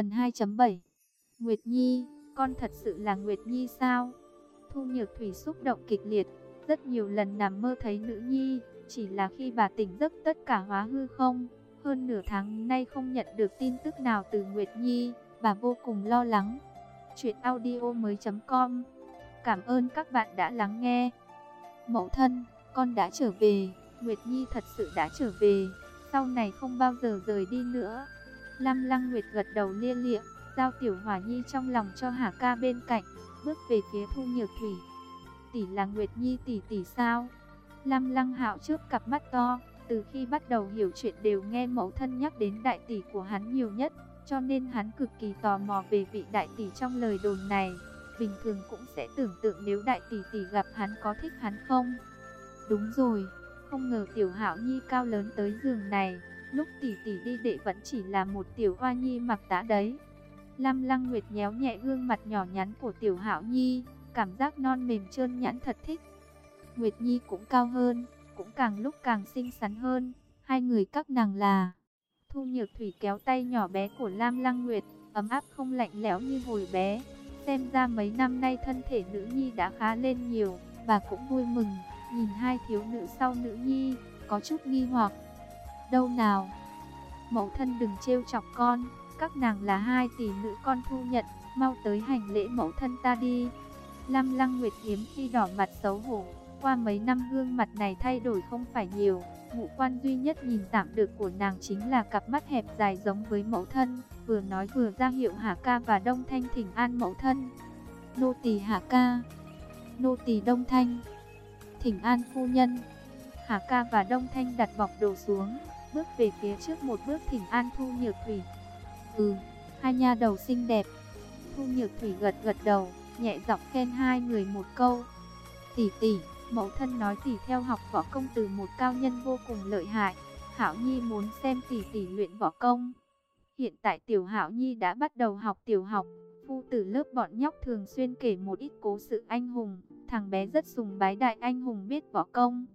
Phần 2.7 Nguyệt Nhi, con thật sự là Nguyệt Nhi sao? Thu Nhược Thủy xúc động kịch liệt, rất nhiều lần nằm mơ thấy nữ nhi, chỉ là khi bà tỉnh giấc tất cả hóa hư không. Hơn nửa tháng nay không nhận được tin tức nào từ Nguyệt Nhi, bà vô cùng lo lắng. Chuyện audio mới com Cảm ơn các bạn đã lắng nghe. Mẫu thân, con đã trở về, Nguyệt Nhi thật sự đã trở về, sau này không bao giờ rời đi nữa. Lam Lăng Nguyệt gật đầu lia lịa, giao Tiểu Hỏa Nhi trong lòng cho Hà Ca bên cạnh, bước về phía Thu Nhược Thủy. Tỷ là Nguyệt Nhi tỷ tỷ sao? Lam Lăng Hạo trước cặp mắt to, từ khi bắt đầu hiểu chuyện đều nghe mẫu thân nhắc đến đại tỷ của hắn nhiều nhất, cho nên hắn cực kỳ tò mò về vị đại tỷ trong lời đồn này. Bình thường cũng sẽ tưởng tượng nếu đại tỷ tỷ gặp hắn có thích hắn không? Đúng rồi, không ngờ tiểu hạo nhi cao lớn tới giường này, lúc tỷ tỷ đi đệ vẫn chỉ là một tiểu hoa nhi mặc tã đấy. Lam Lăng Nguyệt nhéo nhẹ gương mặt nhỏ nhắn của tiểu hảo nhi, cảm giác non mềm trơn nhẵn thật thích. Nguyệt Nhi cũng cao hơn, cũng càng lúc càng xinh xắn hơn, hai người các nàng là... Thu Nhược Thủy kéo tay nhỏ bé của Lam Lăng Nguyệt, ấm áp không lạnh lẽo như hồi bé. Xem ra mấy năm nay thân thể nữ nhi đã khá lên nhiều, bà cũng vui mừng, nhìn hai thiếu nữ sau nữ nhi, có chút nghi hoặc. Đâu nào? Mẫu thân đừng trêu chọc con, các nàng là hai tỷ nữ con thu nhận, mau tới hành lễ mẫu thân ta đi. Lam Lăng Nguyệt hiếm khi đỏ mặt xấu hổ, qua mấy năm gương mặt này thay đổi không phải nhiều, ngũ quan duy nhất nhìn tạm được của nàng chính là cặp mắt hẹp dài giống với mẫu thân, vừa nói vừa ra hiệu Hà Ca và Đông Thanh thỉnh an mẫu thân. Nô tỳ Hà Ca, nô tỳ Đông Thanh, thỉnh an phu nhân. Hà Ca và Đông Thanh đặt bọc đồ xuống, bước về phía trước một bước thỉnh an Thu Nhược Thủy. Ừ, hai nha đầu xinh đẹp. Thu Nhược Thủy gật gật đầu, nhẹ giọng khen hai người một câu. Tỷ tỷ, Mẫu thân nói tỷ theo học võ công từ một cao nhân vô cùng lợi hại. Hảo Nhi muốn xem tỷ tỷ luyện võ công. Hiện tại tiểu Hảo Nhi đã bắt đầu học tiểu học. Phu tử lớp bọn nhóc thường xuyên kể một ít cố sự anh hùng. Thằng bé rất sùng bái đại anh hùng biết võ công.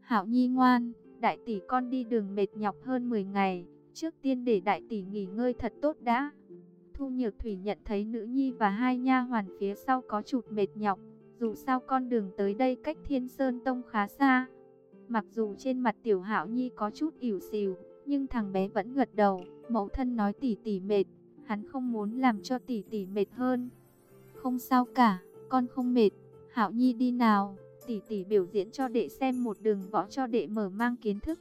Hảo Nhi ngoan, đại tỷ con đi đường mệt nhọc hơn 10 ngày. Trước tiên để đại tỷ nghỉ ngơi thật tốt đã. Thu Nhược Thủy nhận thấy nữ nhi và hai nha hoàn phía sau có chút mệt nhọc, dù sao con đường tới đây cách Thiên Sơn Tông khá xa. Mặc dù trên mặt Tiểu Hạo Nhi có chút ỉu xìu, nhưng thằng bé vẫn gật đầu. Mẫu thân nói tỷ tỷ mệt, hắn không muốn làm cho tỷ tỷ mệt hơn. Không sao cả, con không mệt. Hạo Nhi đi nào, tỷ tỷ biểu diễn cho đệ xem một đường võ cho đệ mở mang kiến thức.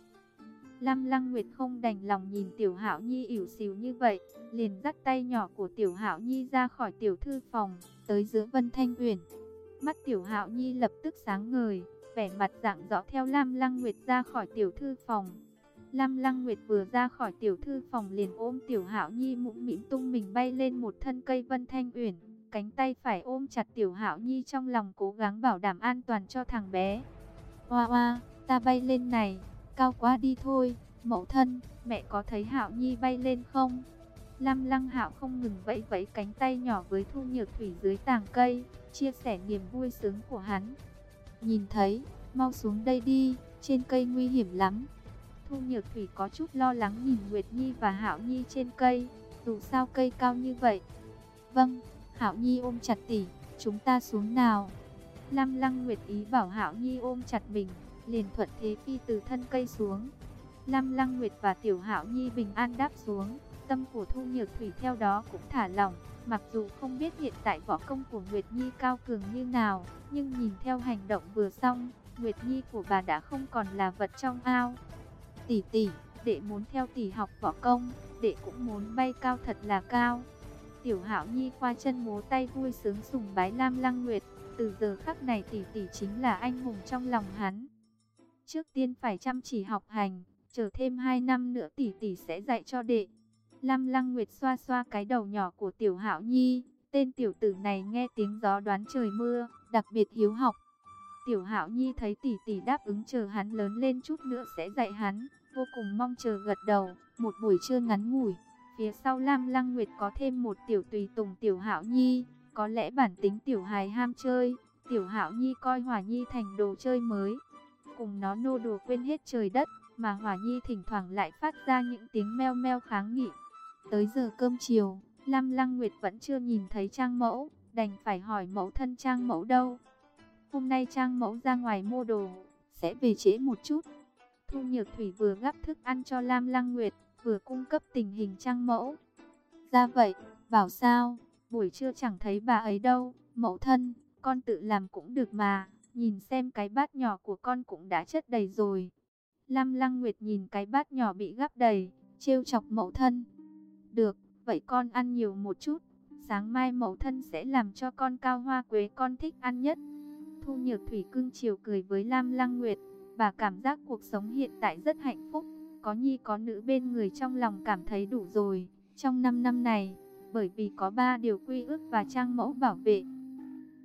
Lam Lăng Nguyệt không đành lòng nhìn Tiểu Hạo Nhi ỉu xìu như vậy, liền dắt tay nhỏ của Tiểu Hạo Nhi ra khỏi tiểu thư phòng, tới giữa Vân Thanh Uyển. Mắt Tiểu Hạo Nhi lập tức sáng ngời, vẻ mặt dạng rõ theo Lam Lăng Nguyệt ra khỏi tiểu thư phòng. Lam Lăng Nguyệt vừa ra khỏi tiểu thư phòng liền ôm Tiểu Hạo Nhi mũm mĩm tung mình bay lên một thân cây Vân Thanh Uyển, cánh tay phải ôm chặt Tiểu Hạo Nhi trong lòng cố gắng bảo đảm an toàn cho thằng bé. Oa oa, ta bay lên này, cao quá đi thôi, mẫu thân, mẹ có thấy Hạo Nhi bay lên không? Lam Lăng Hạo không ngừng vẫy vẫy cánh tay nhỏ với Thu Nhược Thủy dưới tàng cây, chia sẻ niềm vui sướng của hắn. Nhìn thấy, mau xuống đây đi, trên cây nguy hiểm lắm. Thu Nhược Thủy có chút lo lắng nhìn Nguyệt Nhi và Hạo Nhi trên cây, dù sao cây cao như vậy. Vâng, Hạo Nhi ôm chặt tỷ, chúng ta xuống nào. Lam Lăng Nguyệt ý bảo Hạo Nhi ôm chặt mình, liền thuận thế phi từ thân cây xuống. Lam Lăng Nguyệt và Tiểu Hạo Nhi bình an đáp xuống, tâm của Thu Nhược Thủy theo đó cũng thả lỏng. Mặc dù không biết hiện tại võ công của Nguyệt Nhi cao cường như nào, nhưng nhìn theo hành động vừa xong, Nguyệt Nhi của bà đã không còn là vật trong ao. Tỷ tỷ, đệ muốn theo tỷ học võ công, đệ cũng muốn bay cao thật là cao. Tiểu Hạo Nhi qua chân múa tay vui sướng sùng bái Lam Lăng Nguyệt, từ giờ khắc này tỷ tỷ chính là anh hùng trong lòng hắn. Trước tiên phải chăm chỉ học hành, chờ thêm 2 năm nữa tỷ tỷ sẽ dạy cho đệ. Lam Lăng Nguyệt xoa xoa cái đầu nhỏ của Tiểu Hạo Nhi, tên tiểu tử này nghe tiếng gió đoán trời mưa, đặc biệt hiếu học. Tiểu Hạo Nhi thấy tỷ tỷ đáp ứng chờ hắn lớn lên chút nữa sẽ dạy hắn, vô cùng mong chờ gật đầu. Một buổi trưa ngắn ngủi, phía sau Lam Lăng Nguyệt có thêm một tiểu tùy tùng Tiểu Hạo Nhi, có lẽ bản tính tiểu hài ham chơi, Tiểu Hạo Nhi coi Hỏa Nhi thành đồ chơi mới, cùng nó nô đùa quên hết trời đất, mà Hỏa Nhi thỉnh thoảng lại phát ra những tiếng meo meo kháng nghị. Tới giờ cơm chiều, Lam Lăng Nguyệt vẫn chưa nhìn thấy Trang Mẫu, đành phải hỏi mẫu thân Trang Mẫu đâu. Hôm nay Trang Mẫu ra ngoài mua đồ, sẽ về trễ một chút. Thu Nhược Thủy vừa gắp thức ăn cho Lam Lăng Nguyệt, vừa cung cấp tình hình Trang Mẫu. Ra vậy, bảo sao, buổi trưa chẳng thấy bà ấy đâu, mẫu thân, con tự làm cũng được mà, nhìn xem cái bát nhỏ của con cũng đã chất đầy rồi. Lam Lăng Nguyệt nhìn cái bát nhỏ bị gắp đầy, trêu chọc mẫu thân. Được, vậy con ăn nhiều một chút, sáng mai mẫu thân sẽ làm cho con cao hoa quế con thích ăn nhất. Thu Nhược Thủy cưng chiều cười với Lam Lăng Nguyệt, bà cảm giác cuộc sống hiện tại rất hạnh phúc, có nhi có nữ bên người trong lòng cảm thấy đủ rồi. Trong 5 năm này, bởi vì có ba điều quy ước và trang mẫu bảo vệ,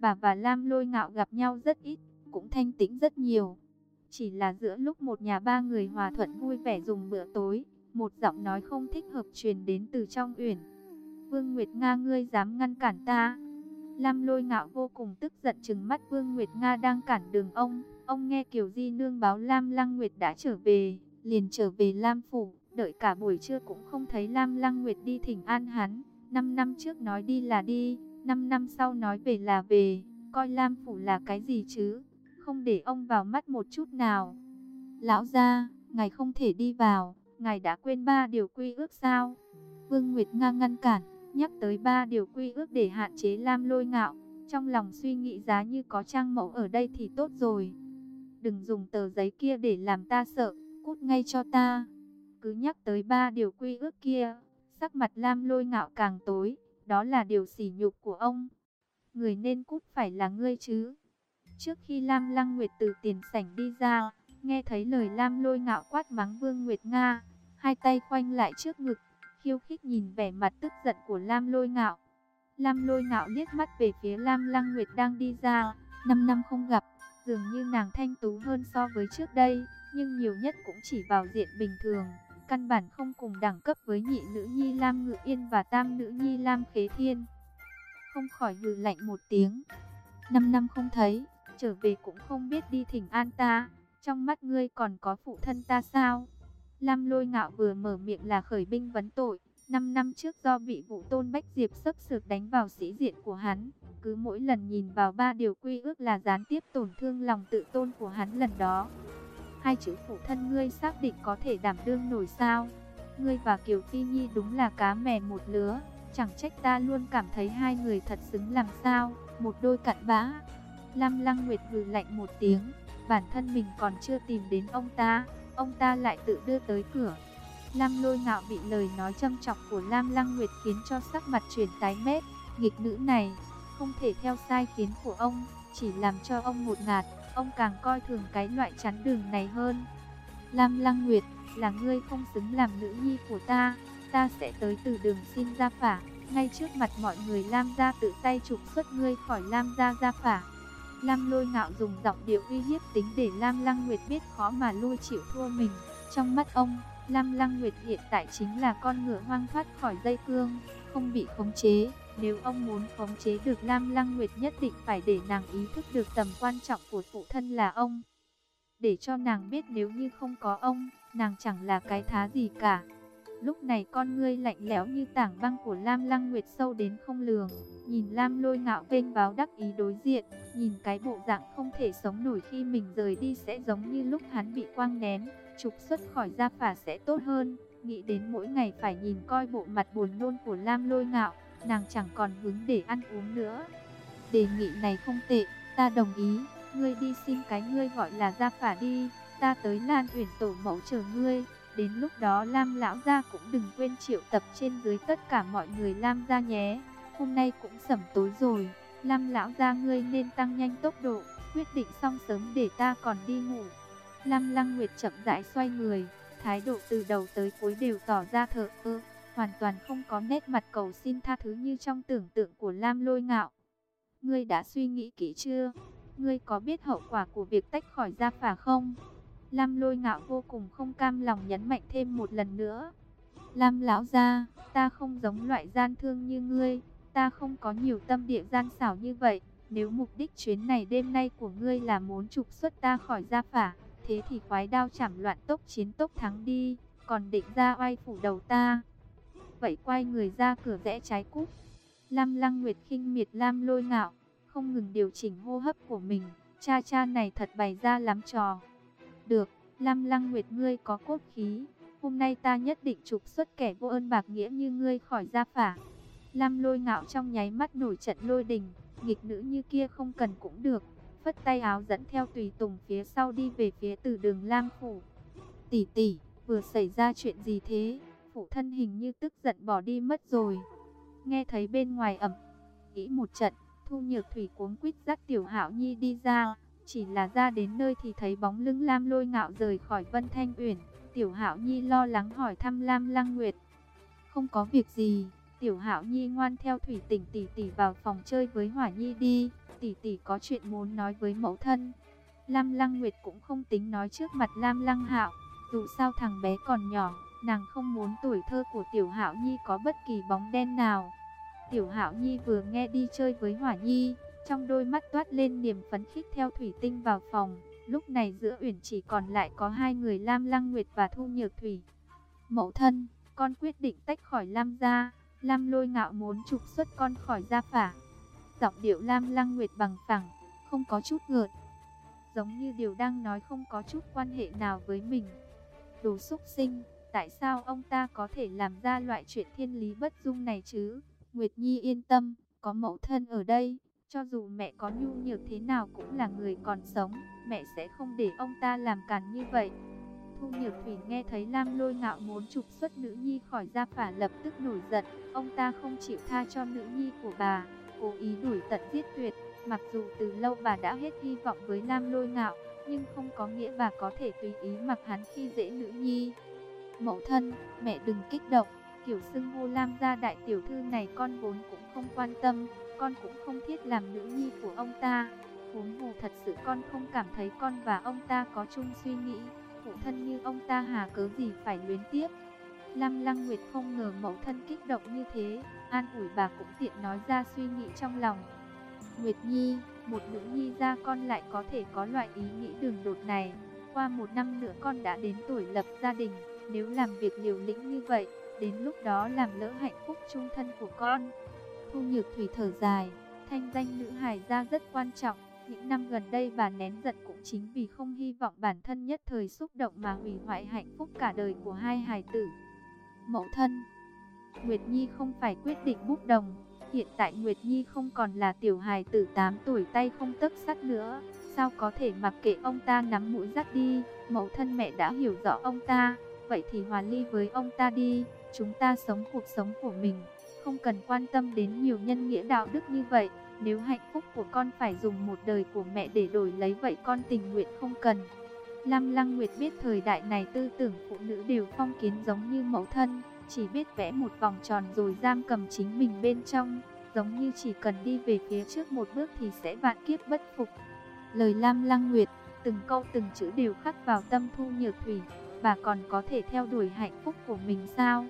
bà và Lam Lôi Ngạo gặp nhau rất ít, cũng thanh tĩnh rất nhiều. Chỉ là giữa lúc một nhà ba người hòa thuận vui vẻ dùng bữa tối, một giọng nói không thích hợp truyền đến từ trong uyển. Vương Nguyệt Nga ngươi dám ngăn cản ta? Lam lôi ngạo vô cùng tức giận chừng mắt Vương Nguyệt Nga đang cản đường ông. Ông nghe Kiều Di Nương báo Lam Lăng Nguyệt đã trở về, liền trở về Lam Phủ. Đợi cả buổi trưa cũng không thấy Lam Lăng Nguyệt đi thỉnh an hắn. Năm năm trước nói đi là đi, năm năm sau nói về là về. Coi Lam Phủ là cái gì chứ? Không để ông vào mắt một chút nào. Lão gia, ngài không thể đi vào, ngài đã quên ba điều quy ước sao? Vương Nguyệt Nga ngăn cản nhắc tới ba điều quy ước để hạn chế Lam lôi ngạo. Trong lòng suy nghĩ giá như có trang mẫu ở đây thì tốt rồi. Đừng dùng tờ giấy kia để làm ta sợ, cút ngay cho ta. Cứ nhắc tới ba điều quy ước kia, sắc mặt Lam lôi ngạo càng tối, đó là điều sỉ nhục của ông. Người nên cút phải là ngươi chứ. Trước khi Lam Lăng Nguyệt từ tiền sảnh đi ra, nghe thấy lời Lam lôi ngạo quát mắng Vương Nguyệt Nga, hai tay khoanh lại trước ngực, khiêu khích nhìn vẻ mặt tức giận của Lam Lôi Ngạo. Lam Lôi Ngạo liếc mắt về phía Lam Lăng Nguyệt đang đi ra, năm năm không gặp, dường như nàng thanh tú hơn so với trước đây, nhưng nhiều nhất cũng chỉ vào diện bình thường, căn bản không cùng đẳng cấp với nhị nữ nhi Lam Ngự Yên và tam nữ nhi Lam Khế Thiên. Không khỏi hừ lạnh một tiếng, năm năm không thấy, trở về cũng không biết đi thỉnh an ta, trong mắt ngươi còn có phụ thân ta sao? Lam lôi ngạo vừa mở miệng là khởi binh vấn tội. Năm năm trước do bị vụ tôn Bách Diệp sấp sược đánh vào sĩ diện của hắn. Cứ mỗi lần nhìn vào ba điều quy ước là gián tiếp tổn thương lòng tự tôn của hắn lần đó. Hai chữ phụ thân ngươi xác định có thể đảm đương nổi sao. Ngươi và Kiều Phi Nhi đúng là cá mè một lứa. Chẳng trách ta luôn cảm thấy hai người thật xứng làm sao. Một đôi cặn bã. Lam Lăng Nguyệt hừ lạnh một tiếng. Bản thân mình còn chưa tìm đến ông ta ông ta lại tự đưa tới cửa. Lam lôi ngạo bị lời nói châm chọc của Lam Lăng Nguyệt khiến cho sắc mặt chuyển tái mét. Nghịch nữ này, không thể theo sai khiến của ông, chỉ làm cho ông một ngạt, ông càng coi thường cái loại chắn đường này hơn. Lam Lăng Nguyệt, là ngươi không xứng làm nữ nhi của ta, ta sẽ tới từ đường xin gia phả, ngay trước mặt mọi người Lam gia tự tay trục xuất ngươi khỏi Lam gia gia phả. Lam lôi ngạo dùng giọng điệu uy hiếp tính để Lam Lăng Nguyệt biết khó mà lui chịu thua mình. Trong mắt ông, Lam Lăng Nguyệt hiện tại chính là con ngựa hoang thoát khỏi dây cương, không bị khống chế. Nếu ông muốn khống chế được Lam Lăng Nguyệt nhất định phải để nàng ý thức được tầm quan trọng của phụ thân là ông. Để cho nàng biết nếu như không có ông, nàng chẳng là cái thá gì cả. Lúc này con ngươi lạnh lẽo như tảng băng của Lam Lăng Nguyệt sâu đến không lường. Nhìn Lam lôi ngạo vênh báo đắc ý đối diện, nhìn cái bộ dạng không thể sống nổi khi mình rời đi sẽ giống như lúc hắn bị quang ném, trục xuất khỏi gia phả sẽ tốt hơn. Nghĩ đến mỗi ngày phải nhìn coi bộ mặt buồn nôn của Lam lôi ngạo, nàng chẳng còn hứng để ăn uống nữa. Đề nghị này không tệ, ta đồng ý, ngươi đi xin cái ngươi gọi là gia phả đi, ta tới Lan Uyển tổ mẫu chờ ngươi. Đến lúc đó Lam lão gia cũng đừng quên triệu tập trên dưới tất cả mọi người Lam gia nhé. Hôm nay cũng sẩm tối rồi, Lam lão gia ngươi nên tăng nhanh tốc độ, quyết định xong sớm để ta còn đi ngủ. Lam Lăng Nguyệt chậm rãi xoay người, thái độ từ đầu tới cuối đều tỏ ra thờ ơ, hoàn toàn không có nét mặt cầu xin tha thứ như trong tưởng tượng của Lam Lôi Ngạo. Ngươi đã suy nghĩ kỹ chưa? Ngươi có biết hậu quả của việc tách khỏi gia phả không? Lam lôi ngạo vô cùng không cam lòng nhấn mạnh thêm một lần nữa. Lam lão gia, ta không giống loại gian thương như ngươi, ta không có nhiều tâm địa gian xảo như vậy. Nếu mục đích chuyến này đêm nay của ngươi là muốn trục xuất ta khỏi gia phả, thế thì khoái đao chảm loạn tốc chiến tốc thắng đi, còn định ra oai phủ đầu ta. vậy quay người ra cửa rẽ trái cúc. Lam Lăng Nguyệt khinh miệt Lam Lôi Ngạo, không ngừng điều chỉnh hô hấp của mình, cha cha này thật bày ra lắm trò. Được, Lam Lăng Nguyệt ngươi có cốt khí, hôm nay ta nhất định trục xuất kẻ vô ơn bạc nghĩa như ngươi khỏi gia phả. Lam Lôi Ngạo trong nháy mắt nổi trận lôi đình, nghịch nữ như kia không cần cũng được, phất tay áo dẫn theo tùy tùng phía sau đi về phía từ đường Lam phủ. Tỷ tỷ, vừa xảy ra chuyện gì thế? Phụ thân hình như tức giận bỏ đi mất rồi. Nghe thấy bên ngoài ẩm nghĩ một trận, Thu Nhược Thủy cuống quýt dắt Tiểu Hạo Nhi đi ra, chỉ là ra đến nơi thì thấy bóng lưng Lam Lôi Ngạo rời khỏi Vân Thanh Uyển. Tiểu Hạo Nhi lo lắng hỏi thăm Lam Lăng Nguyệt. Không có việc gì, Tiểu Hạo Nhi ngoan theo Thủy Tỉnh tỷ tỷ vào phòng chơi với Hỏa Nhi đi, tỷ tỷ có chuyện muốn nói với mẫu thân. Lam Lăng Nguyệt cũng không tính nói trước mặt Lam Lăng Hạo, dù sao thằng bé còn nhỏ, nàng không muốn tuổi thơ của Tiểu Hạo Nhi có bất kỳ bóng đen nào. Tiểu Hạo Nhi vừa nghe đi chơi với Hỏa Nhi, trong đôi mắt toát lên niềm phấn khích theo Thủy Tinh vào phòng. Lúc này giữa Uyển chỉ còn lại có hai người Lam Lăng Nguyệt và Thu Nhược Thủy. Mẫu thân, con quyết định tách khỏi Lam gia. Lam Lôi Ngạo muốn trục xuất con khỏi gia phả. Giọng điệu Lam Lăng Nguyệt bằng phẳng, không có chút ngợt. Giống như điều đang nói không có chút quan hệ nào với mình. Đồ xúc sinh, tại sao ông ta có thể làm ra loại chuyện thiên lý bất dung này chứ? Nguyệt Nhi yên tâm, có mẫu thân ở đây, cho dù mẹ có nhu nhược thế nào cũng là người còn sống, mẹ sẽ không để ông ta làm càn như vậy. Thu Nhược Thủy nghe thấy Lam Lôi Ngạo muốn trục xuất nữ nhi khỏi gia phả lập tức nổi giận, ông ta không chịu tha cho nữ nhi của bà, cố ý đuổi tận giết tuyệt. Mặc dù từ lâu bà đã hết hy vọng với Lam Lôi Ngạo, nhưng không có nghĩa bà có thể tùy ý mặc hắn khi dễ nữ nhi. Mẫu thân, mẹ đừng kích động, kiểu xưng hô Lam gia đại tiểu thư này con vốn cũng không quan tâm, con cũng không thiết làm nữ nhi của ông ta. Huống hồ thật sự con không cảm thấy con và ông ta có chung suy nghĩ, phụ thân như ông ta hà cớ gì phải luyến tiếp. Lam Lăng Nguyệt không ngờ mẫu thân kích động như thế, an ủi bà cũng tiện nói ra suy nghĩ trong lòng. Nguyệt Nhi, một nữ nhi ra con lại có thể có loại ý nghĩ đường đột này. Qua một năm nữa con đã đến tuổi lập gia đình, nếu làm việc liều lĩnh như vậy, đến lúc đó làm lỡ hạnh phúc chung thân của con. Thu Nhược Thủy thở dài, thanh danh nữ hài gia rất quan trọng. Những năm gần đây bà nén giận cũng chính vì không hy vọng bản thân nhất thời xúc động mà hủy hoại hạnh phúc cả đời của hai hài tử. Mẫu thân Nguyệt Nhi không phải quyết định bút đồng. Hiện tại Nguyệt Nhi không còn là tiểu hài tử 8 tuổi tay không tấc sắt nữa. Sao có thể mặc kệ ông ta nắm mũi dắt đi. Mẫu thân mẹ đã hiểu rõ ông ta. Vậy thì hòa ly với ông ta đi. Chúng ta sống cuộc sống của mình. Không cần quan tâm đến nhiều nhân nghĩa đạo đức như vậy. Nếu hạnh phúc của con phải dùng một đời của mẹ để đổi lấy, vậy con tình nguyện không cần. Lam Lăng Nguyệt biết thời đại này tư tưởng phụ nữ đều phong kiến giống như mẫu thân, chỉ biết vẽ một vòng tròn rồi giam cầm chính mình bên trong, giống như chỉ cần đi về phía trước một bước thì sẽ vạn kiếp bất phục. Lời Lam Lăng Nguyệt, từng câu từng chữ đều khắc vào tâm Thu Nhược Thủy, bà còn có thể theo đuổi hạnh phúc của mình sao?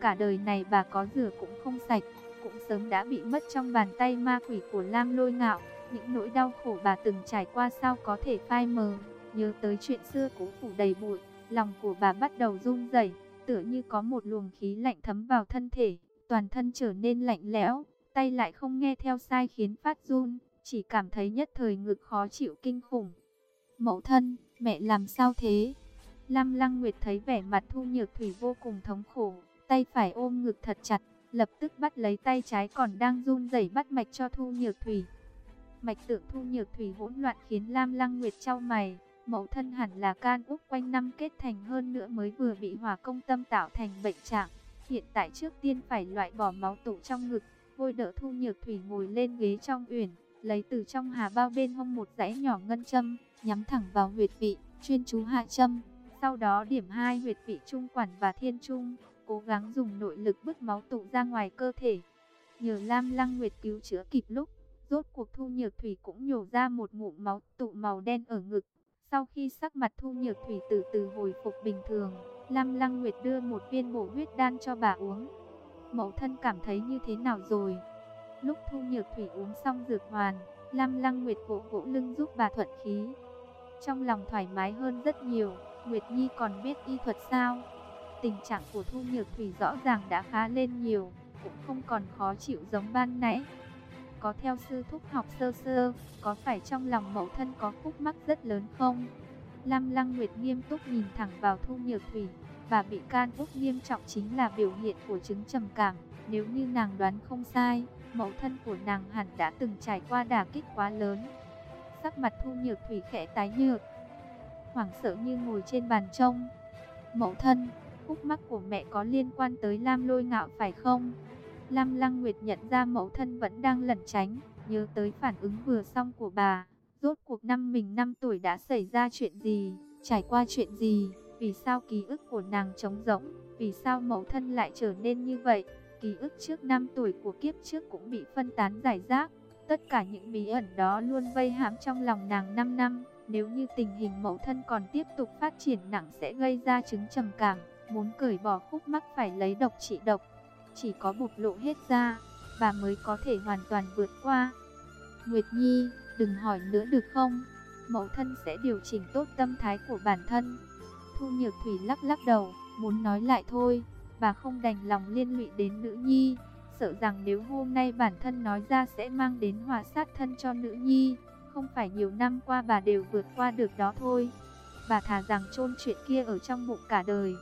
Cả đời này bà có rửa cũng không sạch, cũng sớm đã bị mất trong bàn tay ma quỷ của Lam Lôi Ngạo, những nỗi đau khổ bà từng trải qua sao có thể phai mờ. Nhớ tới chuyện xưa cũ phủ đầy bụi, lòng của bà bắt đầu run rẩy, tựa như có một luồng khí lạnh thấm vào thân thể, toàn thân trở nên lạnh lẽo, tay lại không nghe theo sai khiến phát run, chỉ cảm thấy nhất thời ngực khó chịu kinh khủng. Mẫu thân, mẹ làm sao thế? Lam Lăng Nguyệt thấy vẻ mặt Thu Nhược Thủy vô cùng thống khổ, tay phải ôm ngực thật chặt, lập tức bắt lấy tay trái còn đang run rẩy bắt mạch cho Thu Nhược Thủy. Mạch tượng Thu Nhược Thủy hỗn loạn khiến Lam Lăng Nguyệt trao mày, Mẫu thân hẳn là can úc quanh năm kết thành hơn nữa mới vừa bị hỏa công tâm tạo thành bệnh trạng. Hiện tại trước tiên phải loại bỏ máu tụ trong ngực, vôi đỡ thu nhược thủy ngồi lên ghế trong uyển, lấy từ trong hà bao bên hông một dãy nhỏ ngân châm, nhắm thẳng vào huyệt vị, chuyên chú hạ châm. Sau đó điểm hai huyệt vị trung quản và thiên trung, cố gắng dùng nội lực bứt máu tụ ra ngoài cơ thể. Nhờ Lam Lăng Nguyệt cứu chữa kịp lúc, rốt cuộc thu nhược thủy cũng nhổ ra một ngụm máu tụ màu đen ở ngực. Sau khi sắc mặt Thu Nhược Thủy từ từ hồi phục bình thường, Lam Lăng Nguyệt đưa một viên bổ huyết đan cho bà uống. Mẫu thân cảm thấy như thế nào rồi? Lúc Thu Nhược Thủy uống xong dược hoàn, Lam Lăng Nguyệt vỗ vỗ lưng giúp bà thuận khí. Trong lòng thoải mái hơn rất nhiều, Nguyệt Nhi còn biết y thuật sao? tình trạng của Thu Nhược Thủy rõ ràng đã khá lên nhiều, cũng không còn khó chịu giống ban nãy. Có theo sư thúc học sơ sơ, có phải trong lòng mẫu thân có khúc mắc rất lớn không? Lam Lăng Nguyệt nghiêm túc nhìn thẳng vào Thu Nhược Thủy, và bị can úc nghiêm trọng chính là biểu hiện của chứng trầm cảm. Nếu như nàng đoán không sai, mẫu thân của nàng hẳn đã từng trải qua đả kích quá lớn. Sắc mặt Thu Nhược Thủy khẽ tái nhợt, hoảng sợ như ngồi trên bàn trông. Mẫu thân, khúc mắc của mẹ có liên quan tới Lam Lôi Ngạo phải không? Lam Lăng Nguyệt nhận ra mẫu thân vẫn đang lẩn tránh, nhớ tới phản ứng vừa xong của bà. Rốt cuộc năm mình 5 tuổi đã xảy ra chuyện gì, trải qua chuyện gì, vì sao ký ức của nàng trống rỗng, vì sao mẫu thân lại trở nên như vậy. Ký ức trước 5 tuổi của kiếp trước cũng bị phân tán giải rác. Tất cả những bí ẩn đó luôn vây hãm trong lòng nàng 5 năm. Nếu như tình hình mẫu thân còn tiếp tục phát triển nặng sẽ gây ra chứng trầm cảm, muốn cởi bỏ khúc mắc phải lấy độc trị độc. Chỉ có bộc lộ hết ra, và mới có thể hoàn toàn vượt qua. Nguyệt Nhi, đừng hỏi nữa được không? Mẫu thân sẽ điều chỉnh tốt tâm thái của bản thân. Thu Nhược Thủy lắc lắc đầu, muốn nói lại thôi, bà không đành lòng liên lụy đến nữ nhi, sợ rằng nếu hôm nay bản thân nói ra sẽ mang đến hòa sát thân cho nữ nhi, không phải nhiều năm qua bà đều vượt qua được đó thôi. Bà thà rằng chôn chuyện kia ở trong bụng cả đời.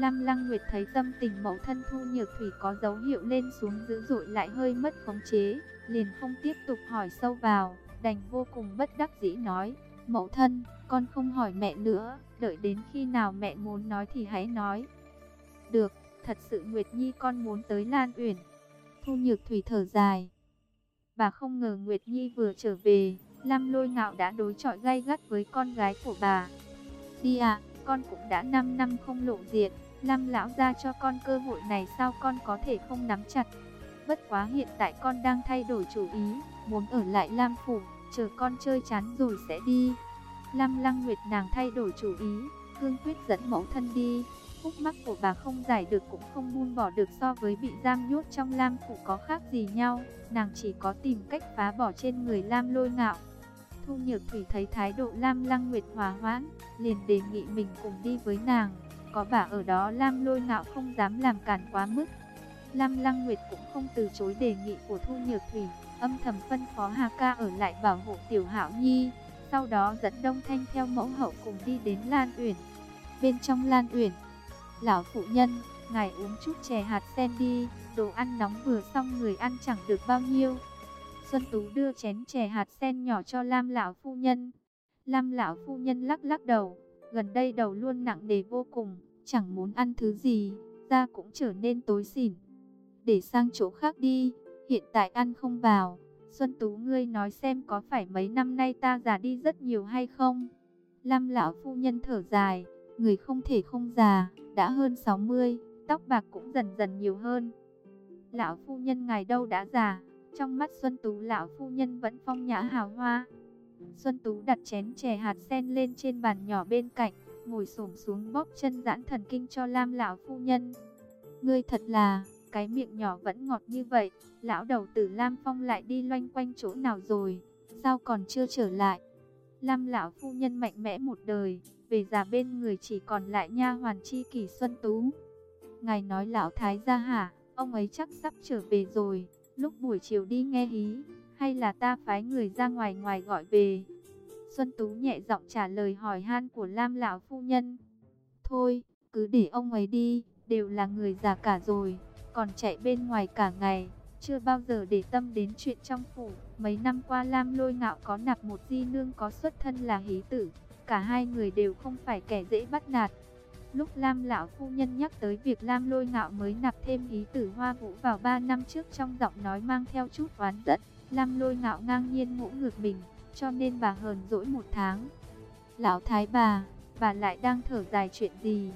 Lam Lăng Nguyệt thấy tâm tình mẫu thân Thu Nhược Thủy có dấu hiệu lên xuống dữ dội lại hơi mất khống chế, liền không tiếp tục hỏi sâu vào, đành vô cùng bất đắc dĩ nói, mẫu thân, con không hỏi mẹ nữa, đợi đến khi nào mẹ muốn nói thì hãy nói. Được, thật sự Nguyệt Nhi con muốn tới Lan Uyển. Thu Nhược Thủy thở dài. Bà không ngờ Nguyệt Nhi vừa trở về, Lam Lôi Ngạo đã đối chọi gay gắt với con gái của bà. Đi à, con cũng đã 5 năm không lộ diện, Lam lão ra cho con cơ hội này sao con có thể không nắm chặt. Bất quá hiện tại con đang thay đổi chủ ý, muốn ở lại Lam phủ, chờ con chơi chán rồi sẽ đi. Lam Lăng Nguyệt nàng thay đổi chủ ý, cương quyết dẫn mẫu thân đi. Khúc mắc của bà không giải được cũng không buông bỏ được so với bị giam nhốt trong Lam phủ có khác gì nhau. Nàng chỉ có tìm cách phá bỏ trên người Lam lôi ngạo. Thu Nhược Thủy thấy thái độ Lam Lăng Nguyệt hòa hoãn, liền đề nghị mình cùng đi với nàng. Có bà ở đó Lam lôi ngạo không dám làm cản quá mức. Lam Lăng Nguyệt cũng không từ chối đề nghị của Thu Nhược Thủy, âm thầm phân phó Hà Ca ở lại bảo hộ Tiểu Hạo Nhi. Sau đó dẫn Đông Thanh theo mẫu hậu cùng đi đến Lan Uyển. Bên trong Lan Uyển, lão phụ nhân, ngài uống chút chè hạt sen đi, đồ ăn nóng vừa xong người ăn chẳng được bao nhiêu. Xuân Tú đưa chén chè hạt sen nhỏ cho Lam lão phu nhân. Lam lão phu nhân lắc lắc đầu, gần đây đầu luôn nặng nề vô cùng, chẳng muốn ăn thứ gì, da cũng trở nên tối xỉn. Để sang chỗ khác đi, hiện tại ăn không vào. Xuân Tú ngươi nói xem có phải mấy năm nay ta già đi rất nhiều hay không? Lam lão phu nhân thở dài, người không thể không già, đã hơn 60, tóc bạc cũng dần dần nhiều hơn. Lão phu nhân ngài đâu đã già, trong mắt Xuân Tú lão phu nhân vẫn phong nhã hào hoa. Xuân Tú đặt chén chè hạt sen lên trên bàn nhỏ bên cạnh, ngồi xổm xuống bóp chân giãn thần kinh cho Lam lão phu nhân. Ngươi thật là, cái miệng nhỏ vẫn ngọt như vậy, lão đầu tử Lam Phong lại đi loanh quanh chỗ nào rồi, sao còn chưa trở lại? Lam lão phu nhân mạnh mẽ một đời, về già bên người chỉ còn lại nha hoàn chi kỷ Xuân Tú. Ngài nói lão thái gia hả, ông ấy chắc sắp trở về rồi, lúc buổi chiều đi nghe hí, hay là ta phái người ra ngoài ngoài gọi về? Xuân Tú nhẹ giọng trả lời hỏi han của Lam lão phu nhân. Thôi, cứ để ông ấy đi, đều là người già cả rồi còn chạy bên ngoài cả ngày, chưa bao giờ để tâm đến chuyện trong phủ. Mấy năm qua Lam Lôi Ngạo có nạp một di nương có xuất thân là hí tử, cả hai người đều không phải kẻ dễ bắt nạt. Lúc Lam lão phu nhân nhắc tới việc Lam Lôi Ngạo mới nạp thêm hí tử Hoa Vũ vào 3 năm trước trong giọng nói mang theo chút oán giận, Lam Lôi Ngạo ngang nhiên ngũ ngược mình, cho nên bà hờn dỗi một tháng. Lão thái bà, bà lại đang thở dài chuyện gì?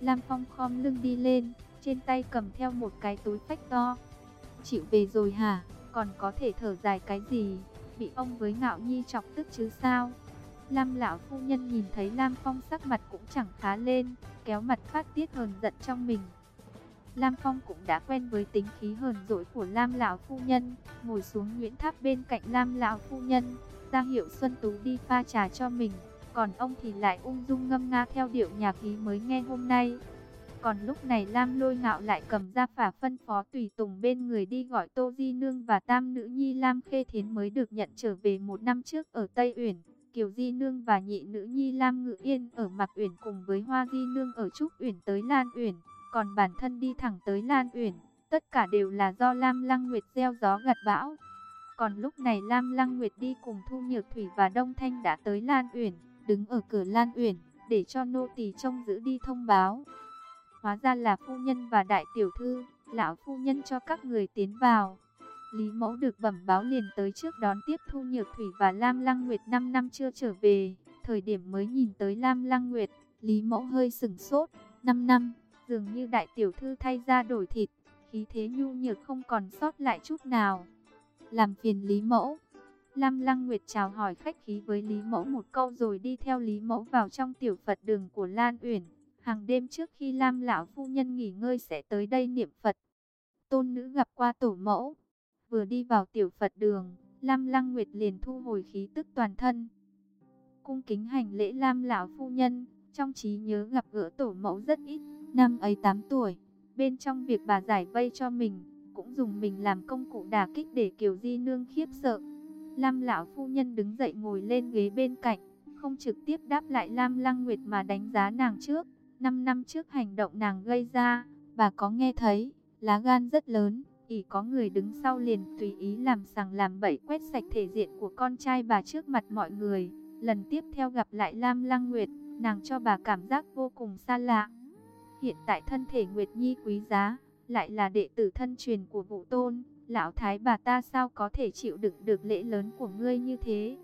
Lam Phong khom lưng đi lên, trên tay cầm theo một cái túi phách to. Chịu về rồi hả? Còn có thể thở dài cái gì? Bị ông với ngạo nhi chọc tức chứ sao? Lam lão phu nhân nhìn thấy Lam Phong sắc mặt cũng chẳng khá lên, kéo mặt phát tiết hờn giận trong mình. Lam Phong cũng đã quen với tính khí hờn dỗi của Lam lão phu nhân, ngồi xuống Nguyễn Tháp bên cạnh Lam lão phu nhân, ra hiệu Xuân Tú đi pha trà cho mình, còn ông thì lại ung dung ngâm nga theo điệu nhạc khí mới nghe hôm nay. Còn lúc này Lam Lôi Ngạo lại cầm ra phả phân phó tùy tùng bên người đi gọi Tô Di Nương và Tam Nữ Nhi Lam Khê Thiến mới được nhận trở về một năm trước ở Tây Uyển. Kiều Di Nương và nhị nữ Nhi Lam Ngự Yên ở Mạc Uyển cùng với Hoa Di Nương ở Trúc Uyển tới Lan Uyển. Còn bản thân đi thẳng tới Lan Uyển, tất cả đều là do Lam Lăng Nguyệt gieo gió gặt bão. Còn lúc này Lam Lăng Nguyệt đi cùng Thu Nhược Thủy và Đông Thanh đã tới Lan Uyển, đứng ở cửa Lan Uyển, để cho nô tỳ trông giữ đi thông báo. Hóa ra là phu nhân và đại tiểu thư, lão phu nhân cho các người tiến vào. Lý Mẫu được bẩm báo liền tới trước đón tiếp Thu Nhược Thủy và Lam Lăng Nguyệt 5 năm chưa trở về, thời điểm mới nhìn tới Lam Lăng Nguyệt, Lý Mẫu hơi sửng sốt, 5 năm, dường như đại tiểu thư thay ra đổi thịt, khí thế nhu nhược không còn sót lại chút nào. Làm phiền Lý Mẫu. Lam Lăng Nguyệt chào hỏi khách khí với Lý Mẫu một câu rồi đi theo Lý Mẫu vào trong tiểu Phật đường của Lan Uyển. Hàng đêm trước khi Lam lão phu nhân nghỉ ngơi sẽ tới đây niệm Phật. Tôn nữ gặp qua tổ mẫu. Vừa đi vào tiểu Phật đường, Lam Lăng Nguyệt liền thu hồi khí tức toàn thân. Cung kính hành lễ Lam lão phu nhân, trong trí nhớ gặp gỡ tổ mẫu rất ít, năm ấy 8 tuổi. Bên trong việc bà giải vây cho mình, cũng dùng mình làm công cụ đả kích để Kiều Di Nương khiếp sợ. Lam lão phu nhân đứng dậy ngồi lên ghế bên cạnh, không trực tiếp đáp lại Lam Lăng Nguyệt mà đánh giá nàng trước. Năm năm trước hành động nàng gây ra, bà có nghe thấy, lá gan rất lớn, ỉ có người đứng sau liền tùy ý làm sằng làm bậy quét sạch thể diện của con trai bà trước mặt mọi người. Lần tiếp theo gặp lại Lam Lăng Nguyệt, nàng cho bà cảm giác vô cùng xa lạ. Hiện tại thân thể Nguyệt Nhi quý giá, lại là đệ tử thân truyền của Vũ Tôn, lão thái bà ta sao có thể chịu đựng được lễ lớn của ngươi như thế?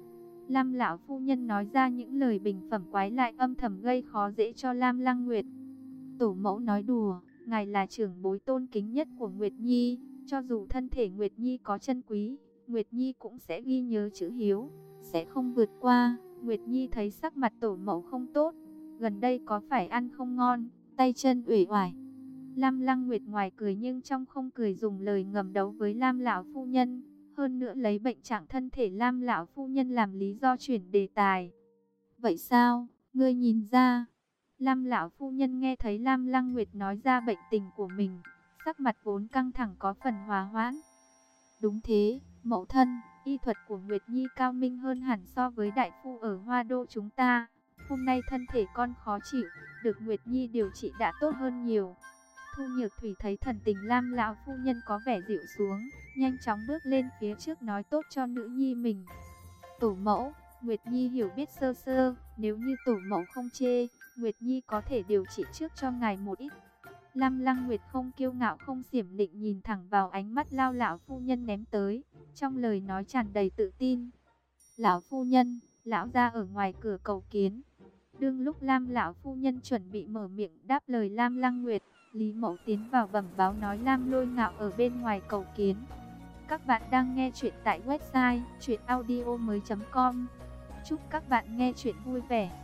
Lam lão phu nhân nói ra những lời bình phẩm quái lại âm thầm gây khó dễ cho Lam Lăng Nguyệt. Tổ mẫu nói đùa, ngài là trưởng bối tôn kính nhất của Nguyệt Nhi, cho dù thân thể Nguyệt Nhi có chân quý, Nguyệt Nhi cũng sẽ ghi nhớ chữ hiếu, sẽ không vượt qua. Nguyệt Nhi thấy sắc mặt tổ mẫu không tốt, gần đây có phải ăn không ngon, tay chân uể oải. Lam Lăng Nguyệt ngoài cười nhưng trong không cười dùng lời ngầm đấu với Lam lão phu nhân, hơn nữa lấy bệnh trạng thân thể Lam lão phu nhân làm lý do chuyển đề tài. Vậy sao, ngươi nhìn ra? Lam lão phu nhân nghe thấy Lam Lăng Nguyệt nói ra bệnh tình của mình, sắc mặt vốn căng thẳng có phần hòa hoãn. Đúng thế, mẫu thân, y thuật của Nguyệt Nhi cao minh hơn hẳn so với đại phu ở Hoa Đô chúng ta. Hôm nay thân thể con khó chịu, được Nguyệt Nhi điều trị đã tốt hơn nhiều. Thu Nhược Thủy thấy thần tình Lam lão phu nhân có vẻ dịu xuống, nhanh chóng bước lên phía trước nói tốt cho nữ nhi mình. Tổ mẫu, Nguyệt Nhi hiểu biết sơ sơ, nếu như tổ mẫu không chê, Nguyệt Nhi có thể điều trị trước cho ngài một ít. Lam Lăng Nguyệt không kiêu ngạo không xiểm định nhìn thẳng vào ánh mắt lao lão phu nhân ném tới, trong lời nói tràn đầy tự tin. Lão phu nhân, lão ra ở ngoài cửa cầu kiến. Đương lúc Lam lão phu nhân chuẩn bị mở miệng đáp lời Lam Lăng Nguyệt, Lý Mậu tiến vào bẩm báo nói Lam Lôi Ngạo ở bên ngoài cầu kiến. Các bạn đang nghe chuyện tại website chuyenaudio.com Chúc các bạn nghe chuyện vui vẻ.